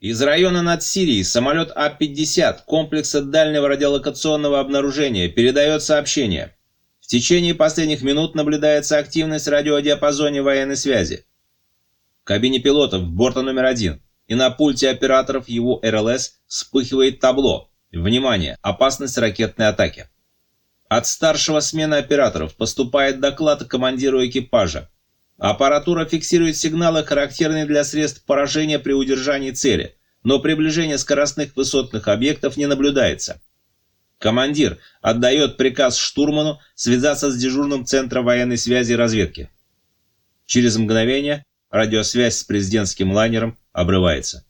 Из района над Сирией самолет А-50 комплекса дальнего радиолокационного обнаружения передает сообщение. В течение последних минут наблюдается активность в радиодиапазоне военной связи. В кабине пилотов борта номер один и на пульте операторов его РЛС вспыхивает табло «Внимание! Опасность ракетной атаки». От старшего смены операторов поступает доклад командиру экипажа. Аппаратура фиксирует сигналы, характерные для средств поражения при удержании цели, но приближение скоростных высотных объектов не наблюдается. Командир отдает приказ штурману связаться с дежурным центром военной связи и разведки. Через мгновение радиосвязь с президентским лайнером обрывается.